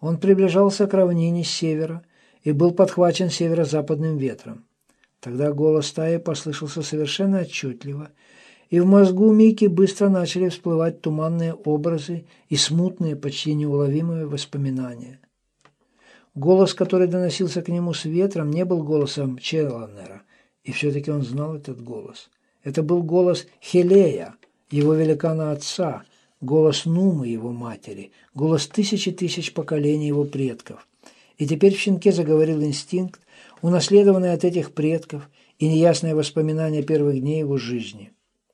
Он приближался к равнине с севера и был подхвачен северо-западным ветром. Тогда голос стаи послышался совершенно отчетливо, и в мозгу Мики быстро начали всплывать туманные образы и смутные, почти неуловимые воспоминания. Голос, который доносился к нему с ветром, не был голосом Челланера, и все-таки он знал этот голос. Это был голос Хелея, его великана отца, голос Нумы, его матери, голос тысячи тысяч поколений его предков. И теперь в щенке заговорил инстинкт, унаследованный от этих предков, и неясное воспоминание первых дней его жизни.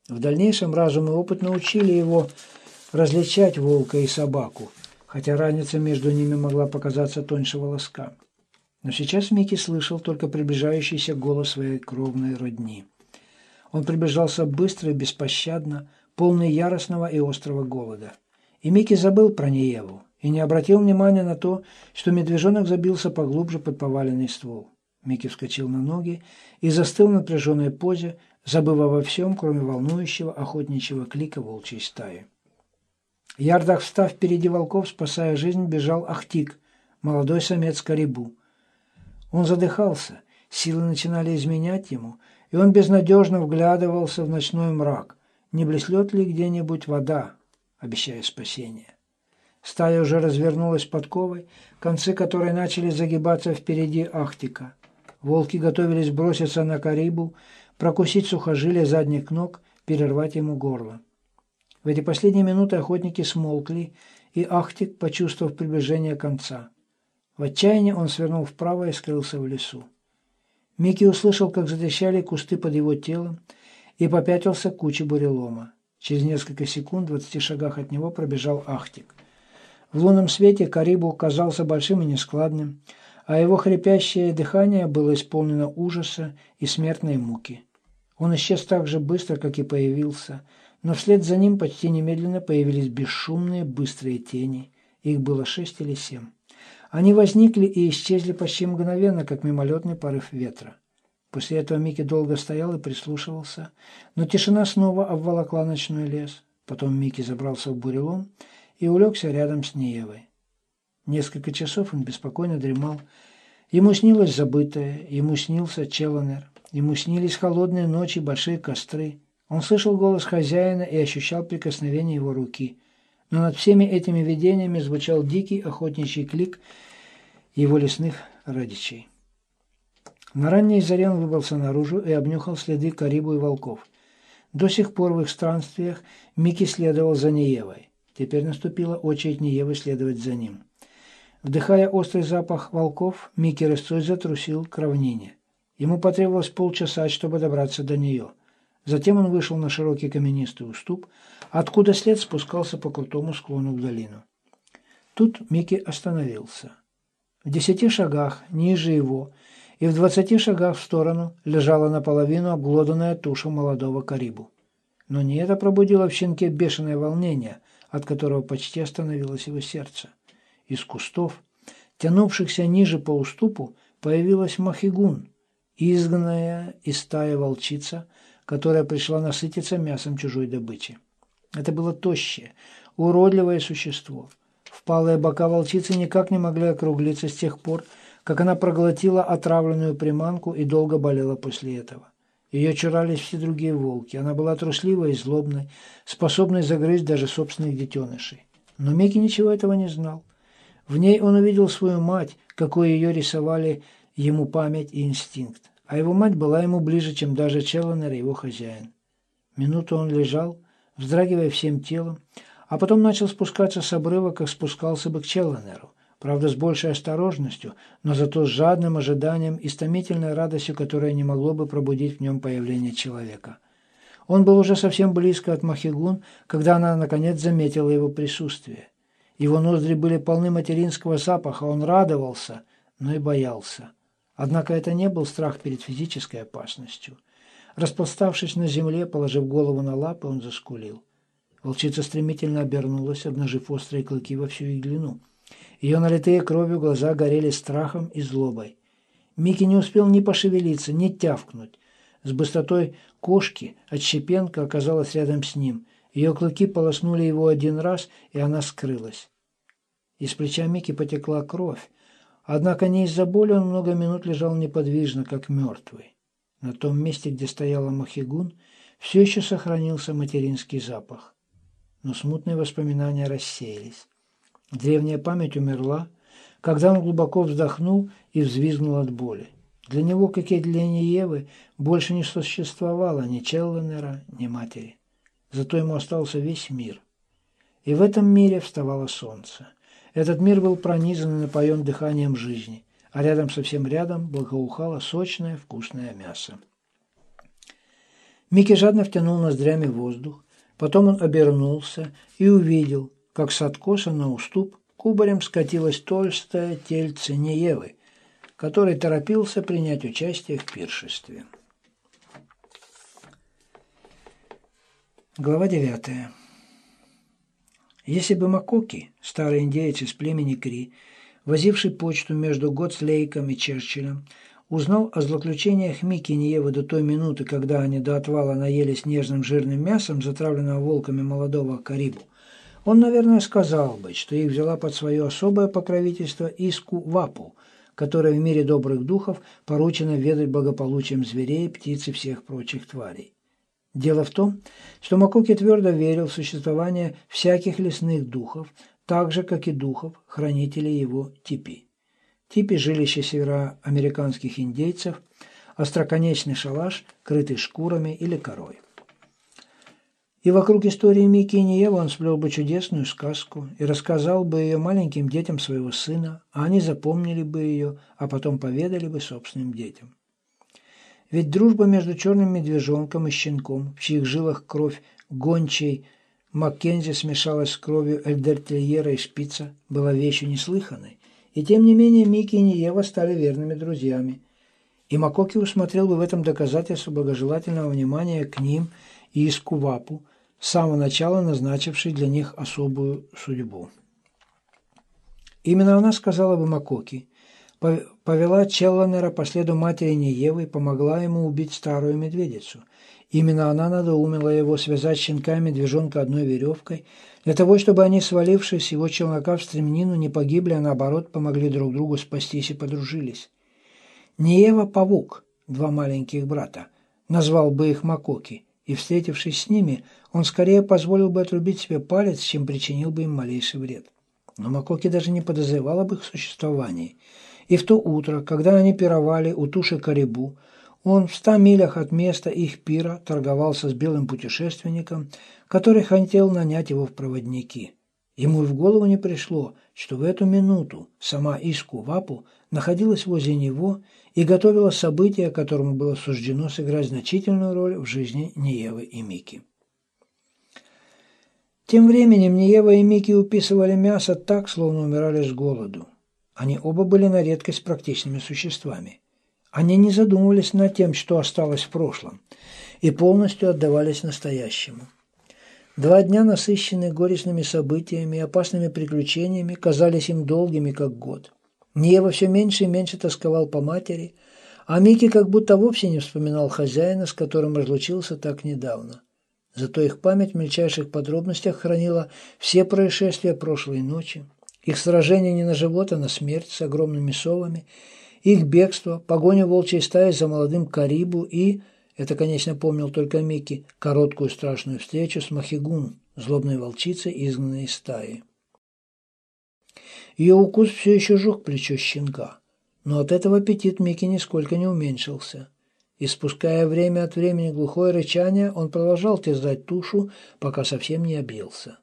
В дальнейшем разум и опыт научили его различать волка и собаку – хотя разница между ними могла показаться тоньше волоска. Но сейчас Микки слышал только приближающийся голос своей кровной родни. Он приближался быстро и беспощадно, полный яростного и острого голода. И Микки забыл про Нееву и не обратил внимания на то, что медвежонок забился поглубже под поваленный ствол. Микки вскочил на ноги и застыл в напряженной позе, забыв обо всем, кроме волнующего охотничьего клика волчьей стаи. Ярдах встав впереди волков, спасая жизнь, бежал Ахтик, молодой самец Карибу. Он задыхался, силы начинали изменять ему, и он безнадежно вглядывался в ночной мрак. Не блеснет ли где-нибудь вода, обещая спасение? Стая уже развернулась подковой, концы которой начали загибаться впереди Ахтика. Волки готовились броситься на Карибу, прокусить сухожилие задних ног, перервать ему горло. В эти последние минуты охотники смолкли, и Ахтик, почувствовав приближение конца. В отчаянии он свернул вправо и скрылся в лесу. Микки услышал, как затрещали кусты под его телом, и попятился к куче бурелома. Через несколько секунд в двадцати шагах от него пробежал Ахтик. В лунном свете Карибу казался большим и нескладным, а его хрипящее дыхание было исполнено ужаса и смертной муки. Он исчез так же быстро, как и появился – но вслед за ним почти немедленно появились бесшумные, быстрые тени. Их было шесть или семь. Они возникли и исчезли почти мгновенно, как мимолетный порыв ветра. После этого Микки долго стоял и прислушивался, но тишина снова обволокла ночной лес. Потом Микки забрался в бурелом и улегся рядом с Неевой. Несколько часов он беспокойно дремал. Ему снилось забытое, ему снился Челленер, ему снились холодные ночи, большие костры. Он слышал голос хозяина и ощущал прикосновение его руки. Но над всеми этими видениями звучал дикий охотничий клик его лесных родичей. На ранней заре он выбрался наружу и обнюхал следы карибу и волков. До сих пор в их странствиях Микки следовал за Неевой. Теперь наступила очередь Неевы следовать за ним. Вдыхая острый запах волков, Микки рысцой затрусил к равнине. Ему потребовалось полчаса, чтобы добраться до нее – Затем он вышел на широкий каменистый уступ, откуда след спускался по крутому склону в долину. Тут Микки остановился. В десяти шагах ниже его и в двадцати шагах в сторону лежала наполовину обглоданная туша молодого карибу. Но не это пробудило в щенке бешеное волнение, от которого почти остановилось его сердце. Из кустов, тянувшихся ниже по уступу, появилась Махигун, изгнанная из стаи волчица – которая пришла насытиться мясом чужой добычи. Это было тощее, уродливое существо. Впалые бока волчицы никак не могли округлиться с тех пор, как она проглотила отравленную приманку и долго болела после этого. Ее чурались все другие волки. Она была трусливой и злобной, способной загрызть даже собственных детенышей. Но Микки ничего этого не знал. В ней он увидел свою мать, какой ее рисовали ему память и инстинкт а его мать была ему ближе, чем даже Челленер и его хозяин. Минуту он лежал, вздрагивая всем телом, а потом начал спускаться с обрыва, как спускался бы к Челленеру, правда, с большей осторожностью, но зато с жадным ожиданием и стомительной радостью, которая не могло бы пробудить в нем появление человека. Он был уже совсем близко от Махигун, когда она, наконец, заметила его присутствие. Его ноздри были полны материнского запаха, он радовался, но и боялся. Однако это не был страх перед физической опасностью. Распластавшись на земле, положив голову на лапы, он заскулил. Волчица стремительно обернулась, обнажив острые клыки во всю их длину. Ее налитые кровью глаза горели страхом и злобой. Микки не успел ни пошевелиться, ни тявкнуть. С быстротой кошки отщепенка оказалась рядом с ним. Ее клыки полоснули его один раз, и она скрылась. Из плеча Мики потекла кровь, однако не из-за боли он много минут лежал неподвижно, как мертвый. На том месте, где стояла Махигун, все еще сохранился материнский запах. Но смутные воспоминания рассеялись. Древняя память умерла, когда он глубоко вздохнул и взвизгнул от боли. Для него, как и для Ниевы, больше не существовало ни Челленера, ни матери. Зато ему остался весь мир. И в этом мире вставало солнце. Этот мир был пронизан и напоен дыханием жизни, а рядом, совсем рядом, благоухало сочное вкусное мясо. Микки жадно втянул ноздрями воздух, потом он обернулся и увидел, как с откоса на уступ кубарем скатилось толстое тельце Неевы, который торопился принять участие в пиршестве. Глава 9. Если бы Макоки, старый индеец из племени Кри, возивший почту между Готслейком и Черчиллем, узнал о злоключениях Микки и Ниевы до той минуты, когда они до отвала наелись нежным жирным мясом, затравленного волками молодого Карибу, он, наверное, сказал бы, что их взяла под свое особое покровительство Иску Вапу, которая в мире добрых духов поручена ведать благополучием зверей, птиц и всех прочих тварей. Дело в том, что Макоки твердо верил в существование всяких лесных духов, так же, как и духов, хранителей его типи. Типи – жилище североамериканских индейцев, остроконечный шалаш, крытый шкурами или корой. И вокруг истории Микки и Ниевы он сплел бы чудесную сказку и рассказал бы ее маленьким детям своего сына, а они запомнили бы ее, а потом поведали бы собственным детям. Ведь дружба между черным медвежонком и щенком, в чьих жилах кровь гончей Маккензи смешалась с кровью Эльдертельера и Шпица, была вещью неслыханной. И тем не менее Микки и Ниева стали верными друзьями. И Макоки усмотрел бы в этом доказательство благожелательного внимания к ним и Искувапу, с самого начала назначивший для них особую судьбу. Именно она сказала бы Макоки, повела Челланера по следу матери Неевы и помогла ему убить старую медведицу. Именно она надоумила его связать щенка и медвежонка одной веревкой, для того, чтобы они, свалившись с его челнока в стремнину, не погибли, а наоборот помогли друг другу спастись и подружились. Неева – павук, два маленьких брата, назвал бы их Макоки, и, встретившись с ними, он скорее позволил бы отрубить себе палец, чем причинил бы им малейший вред. Но Макоки даже не подозревал об их существовании. И в то утро, когда они пировали у туши Карибу, он в ста милях от места их пира торговался с белым путешественником, который хотел нанять его в проводники. Ему в голову не пришло, что в эту минуту сама Иску Вапу находилась возле него и готовила событие, которому было суждено сыграть значительную роль в жизни Ниевы и Мики. Тем временем Ниева и Мики уписывали мясо так, словно умирали с голоду. Они оба были на редкость практичными существами. Они не задумывались над тем, что осталось в прошлом, и полностью отдавались настоящему. Два дня, насыщенные горестными событиями и опасными приключениями, казались им долгими, как год. Нева все меньше и меньше тосковал по матери, а Микки как будто вовсе не вспоминал хозяина, с которым разлучился так недавно. Зато их память в мельчайших подробностях хранила все происшествия прошлой ночи, их сражение не на живот, а на смерть с огромными совами, их бегство, погоня волчьей стаи за молодым Карибу и, это, конечно, помнил только Микки, короткую страшную встречу с Махигун, злобной волчицей, изгнанной из стаи. Ее укус все еще жег плечо щенка, но от этого аппетит Микки нисколько не уменьшился. И спуская время от времени глухое рычание, он продолжал терзать тушу, пока совсем не обился.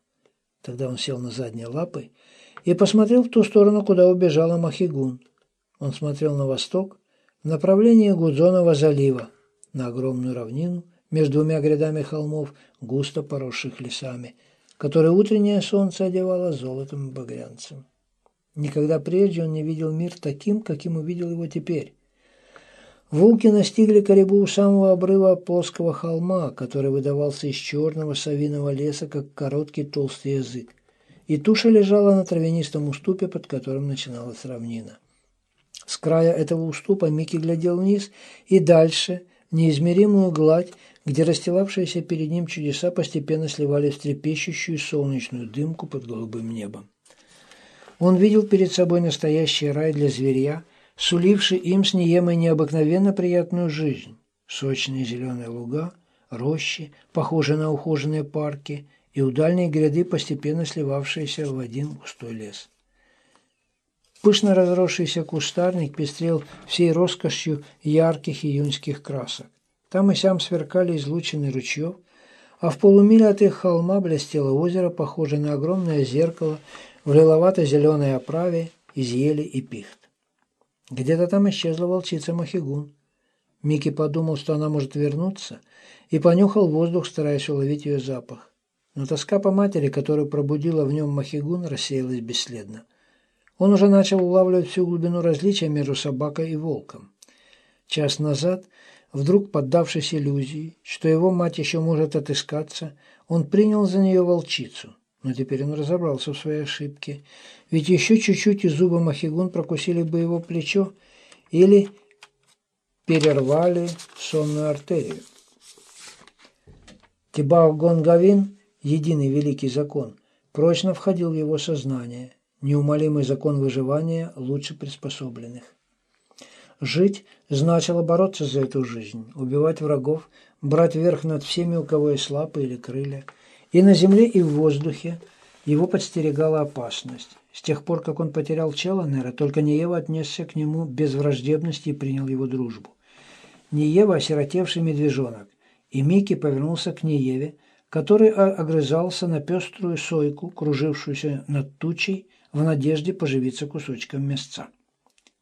Тогда он сел на задние лапы и посмотрел в ту сторону, куда убежала Махигун. Он смотрел на восток, в направлении Гудзонова залива, на огромную равнину между двумя грядами холмов, густо поросших лесами, которые утреннее солнце одевало золотом и багрянцем. Никогда прежде он не видел мир таким, каким увидел его теперь. Волки настигли Карибу у самого обрыва плоского холма, который выдавался из черного совиного леса, как короткий толстый язык. И туша лежала на травянистом уступе, под которым начиналась равнина. С края этого уступа Микки глядел вниз и дальше, неизмеримую гладь, где расстилавшиеся перед ним чудеса постепенно сливались в трепещущую солнечную дымку под голубым небом. Он видел перед собой настоящий рай для зверя, суливший им с Ниемой необыкновенно приятную жизнь. Сочные зеленые луга, рощи, похожие на ухоженные парки, и у дальней гряды постепенно сливавшиеся в один густой лес. Пышно разросшийся кустарник пестрел всей роскошью ярких июньских красок. Там и сям сверкали излучины ручьев, а в полумиле от их холма блестело озеро, похожее на огромное зеркало в лиловато-зеленой оправе из ели и пихт. Где-то там исчезла волчица Махигун. Микки подумал, что она может вернуться, и понюхал воздух, стараясь уловить ее запах. Но тоска по матери, которую пробудила в нем Махигун, рассеялась бесследно. Он уже начал улавливать всю глубину различия между собакой и волком. Час назад, вдруг поддавшись иллюзии, что его мать еще может отыскаться, он принял за нее волчицу. Но теперь он разобрался в своей ошибке. Ведь еще чуть-чуть и зубы Махигун прокусили бы его плечо или перервали сонную артерию. Тибав Гонгавин, единый великий закон, прочно входил в его сознание – неумолимый закон выживания лучше приспособленных. Жить значило бороться за эту жизнь, убивать врагов, брать верх над всеми, у кого есть лапы или крылья. И на земле, и в воздухе его подстерегала опасность. С тех пор, как он потерял Челленера, только Неева отнесся к нему без враждебности и принял его дружбу. Неева – осиротевший медвежонок, и Микки повернулся к Нееве, который огрызался на пеструю сойку, кружившуюся над тучей, в надежде поживиться кусочком мясца.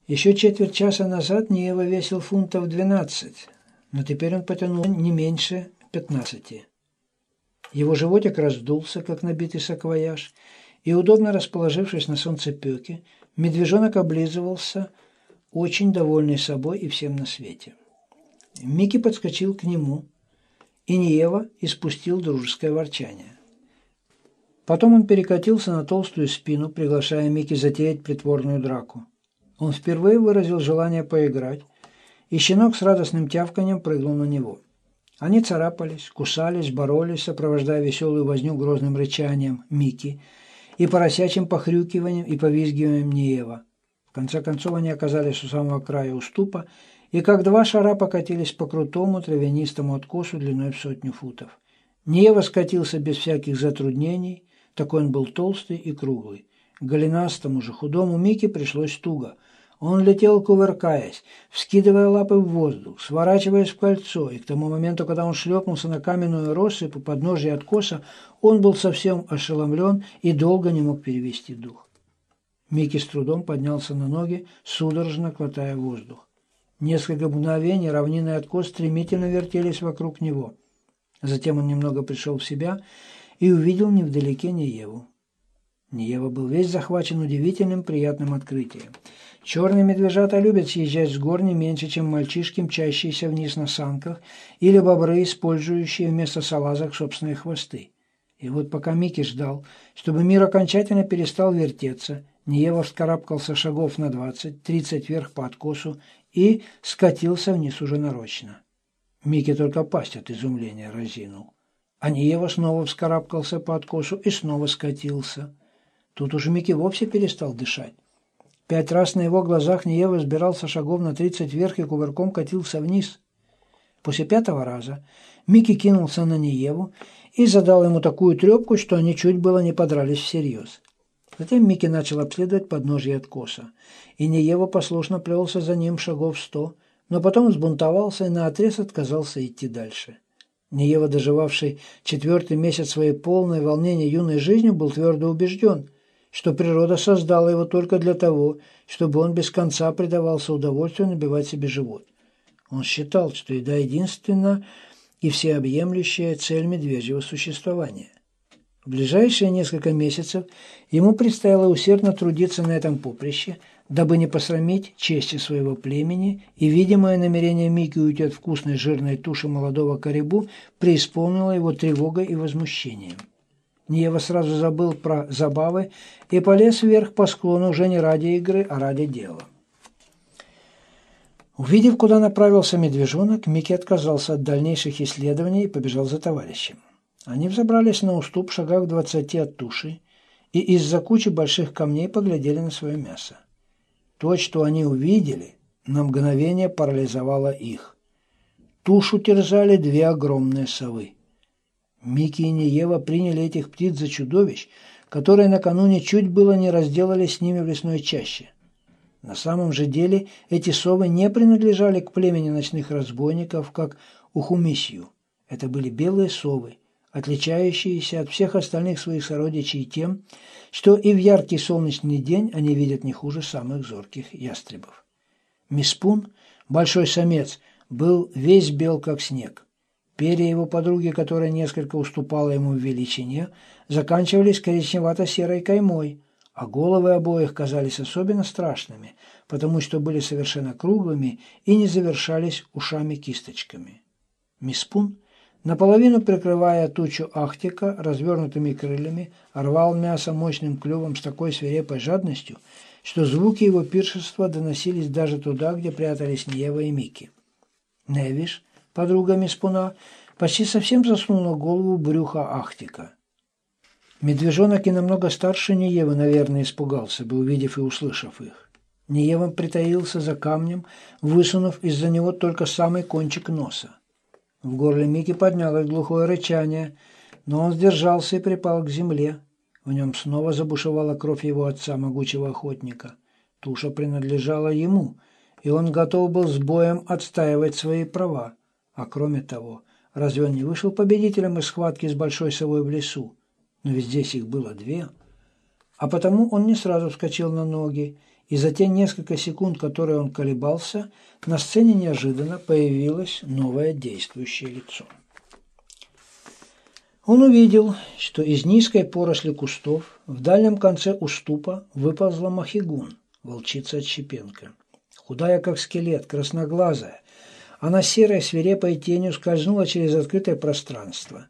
Еще четверть часа назад Ниева весил фунтов 12, но теперь он потянул не меньше 15. Его животик раздулся, как набитый саквояж, и, удобно расположившись на солнцепеке, медвежонок облизывался, очень довольный собой и всем на свете. Микки подскочил к нему, и Ниева испустил дружеское ворчание. Потом он перекатился на толстую спину, приглашая Микки затеять притворную драку. Он впервые выразил желание поиграть, и щенок с радостным тявканием прыгнул на него. Они царапались, кусались, боролись, сопровождая веселую возню грозным рычанием Микки и поросячьим похрюкиванием и повизгиванием Ниева. В конце концов они оказались у самого края уступа и как два шара покатились по крутому травянистому откосу длиной в сотню футов. Ниева скатился без всяких затруднений, такой он был толстый и круглый. Голенастому же худому Мике пришлось туго. Он летел, кувыркаясь, вскидывая лапы в воздух, сворачиваясь в кольцо, и к тому моменту, когда он шлепнулся на каменную россыпь у подножия откоса, он был совсем ошеломлен и долго не мог перевести дух. Микки с трудом поднялся на ноги, судорожно хватая воздух. Несколько мгновений равнинный откос стремительно вертелись вокруг него. Затем он немного пришел в себя и увидел невдалеке Нееву. Неева был весь захвачен удивительным приятным открытием. Черные медвежата любят съезжать с гор не меньше, чем мальчишки, мчащиеся вниз на санках, или бобры, использующие вместо салазок собственные хвосты. И вот пока Микки ждал, чтобы мир окончательно перестал вертеться, Неева вскарабкался шагов на двадцать, тридцать вверх по откосу и скатился вниз уже нарочно. Микки только пасть от изумления разинул. Аниева снова вскарабкался по откосу и снова скатился. Тут уж Микки вовсе перестал дышать. Пять раз на его глазах Ниева сбирался шагов на тридцать вверх и кувырком катился вниз. После пятого раза Микки кинулся на Ниеву и задал ему такую трепку, что они чуть было не подрались всерьез. Затем Микки начал обследовать подножье откоса, и Ниева послушно плелся за ним шагов сто, но потом взбунтовался и наотрез отказался идти дальше. Неева, доживавший четвертый месяц своей полной волнения юной жизнью, был твердо убежден, что природа создала его только для того, чтобы он без конца предавался удовольствию набивать себе живот. Он считал, что еда единственна и всеобъемлющая цель медвежьего существования. В ближайшие несколько месяцев ему предстояло усердно трудиться на этом поприще, дабы не посрамить чести своего племени, и видимое намерение Мики уйти от вкусной жирной туши молодого корибу преисполнило его тревогой и возмущением. Нева сразу забыл про забавы и полез вверх по склону уже не ради игры, а ради дела. Увидев, куда направился медвежонок, Микки отказался от дальнейших исследований и побежал за товарищем. Они взобрались на уступ в шагах двадцати от туши, и из-за кучи больших камней поглядели на свое мясо. То, что они увидели, на мгновение парализовало их. Тушу терзали две огромные совы. Микки и Неева приняли этих птиц за чудовищ, которые накануне чуть было не разделали с ними в лесной чаще. На самом же деле эти совы не принадлежали к племени ночных разбойников, как Ухумисью. Это были белые совы, отличающиеся от всех остальных своих сородичей тем, что и в яркий солнечный день они видят не хуже самых зорких ястребов. Миспун, большой самец, был весь бел, как снег. Перья его подруги, которая несколько уступала ему в величине, заканчивались коричневато-серой каймой, а головы обоих казались особенно страшными, потому что были совершенно круглыми и не завершались ушами-кисточками. Миспун, наполовину прикрывая тучу ахтика развернутыми крыльями, рвал мясо мощным клювом с такой свирепой жадностью, что звуки его пиршества доносились даже туда, где прятались Неева и Мики. Невиш, подруга Миспуна, почти совсем засунула голову в брюхо Ахтика. Медвежонок и намного старше Неевы, наверное, испугался бы, увидев и услышав их. Неева притаился за камнем, высунув из-за него только самый кончик носа. В горле Мики поднялось глухое рычание, но он сдержался и припал к земле. В нем снова забушевала кровь его отца, могучего охотника. Туша принадлежала ему, и он готов был с боем отстаивать свои права. А кроме того, разве он не вышел победителем из схватки с большой совой в лесу? Но ведь здесь их было две. А потому он не сразу вскочил на ноги, и за те несколько секунд, которые он колебался, на сцене неожиданно появилось новое действующее лицо. Он увидел, что из низкой поросли кустов в дальнем конце уступа выползла Махигун, волчица-отщепенка. Худая, как скелет, красноглазая, она серой свирепой тенью скользнула через открытое пространство.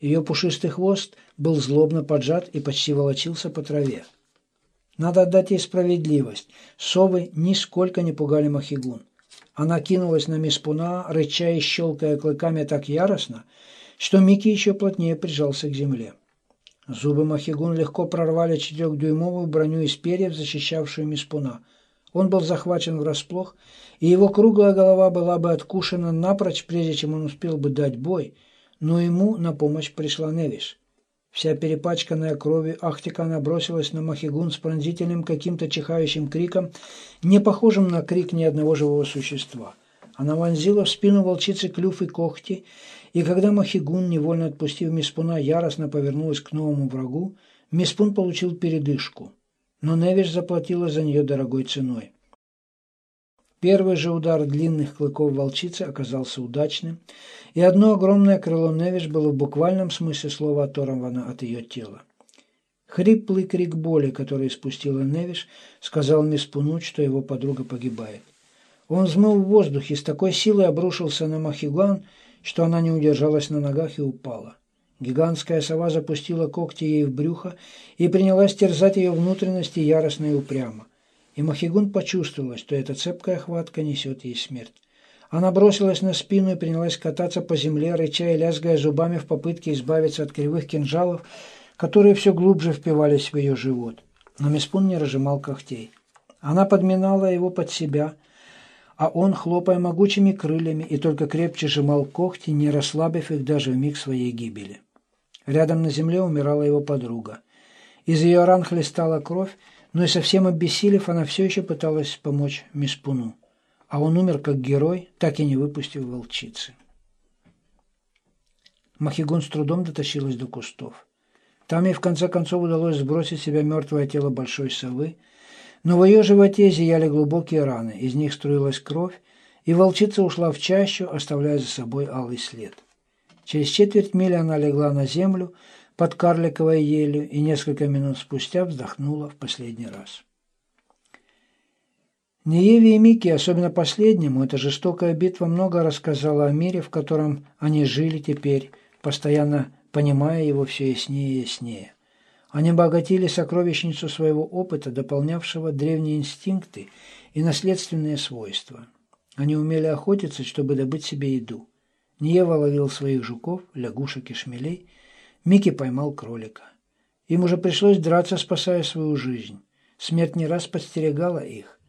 Ее пушистый хвост был злобно поджат и почти волочился по траве. Надо отдать ей справедливость. Совы нисколько не пугали Махигун. Она кинулась на Миспуна, рыча и щелкая клыками так яростно, что Микки еще плотнее прижался к земле. Зубы Махигун легко прорвали четырехдюймовую броню из перьев, защищавшую Миспуна. Он был захвачен врасплох, и его круглая голова была бы откушена напрочь, прежде чем он успел бы дать бой, но ему на помощь пришла Невиш. Вся перепачканная кровью Ахтика набросилась на Махигун с пронзительным каким-то чихающим криком, не похожим на крик ни одного живого существа. Она вонзила в спину волчицы клюв и когти, и когда Махигун, невольно отпустив Миспуна, яростно повернулась к новому врагу, Миспун получил передышку, но Невиш заплатила за нее дорогой ценой. Первый же удар длинных клыков волчицы оказался удачным, и одно огромное крыло Невиш было в буквальном смысле слова оторвано от ее тела. Хриплый крик боли, который испустила Невиш, сказал мисс Пунуть, что его подруга погибает. Он взмыл в воздухе, с такой силой обрушился на Махиган, что она не удержалась на ногах и упала. Гигантская сова запустила когти ей в брюхо и принялась терзать ее внутренности яростно и упрямо и Махигун почувствовала, что эта цепкая хватка несет ей смерть. Она бросилась на спину и принялась кататься по земле, рыча и лязгая зубами в попытке избавиться от кривых кинжалов, которые все глубже впивались в ее живот. Но Миспун не разжимал когтей. Она подминала его под себя, а он, хлопая могучими крыльями, и только крепче сжимал когти, не расслабив их даже в миг своей гибели. Рядом на земле умирала его подруга. Из ее ран хлестала кровь, но и совсем обессилев, она все еще пыталась помочь Миспуну. А он умер как герой, так и не выпустив волчицы. Махигун с трудом дотащилась до кустов. Там ей в конце концов удалось сбросить с себя мертвое тело большой совы, но в ее животе зияли глубокие раны, из них струилась кровь, и волчица ушла в чащу, оставляя за собой алый след. Через четверть мили она легла на землю, под карликовой елью и несколько минут спустя вздохнула в последний раз. Нееве и Мике, особенно последнему, эта жестокая битва много рассказала о мире, в котором они жили теперь, постоянно понимая его все яснее и яснее. Они обогатили сокровищницу своего опыта, дополнявшего древние инстинкты и наследственные свойства. Они умели охотиться, чтобы добыть себе еду. Ниева ловил своих жуков, лягушек и шмелей – Микки поймал кролика. Им уже пришлось драться, спасая свою жизнь. Смерть не раз подстерегала их.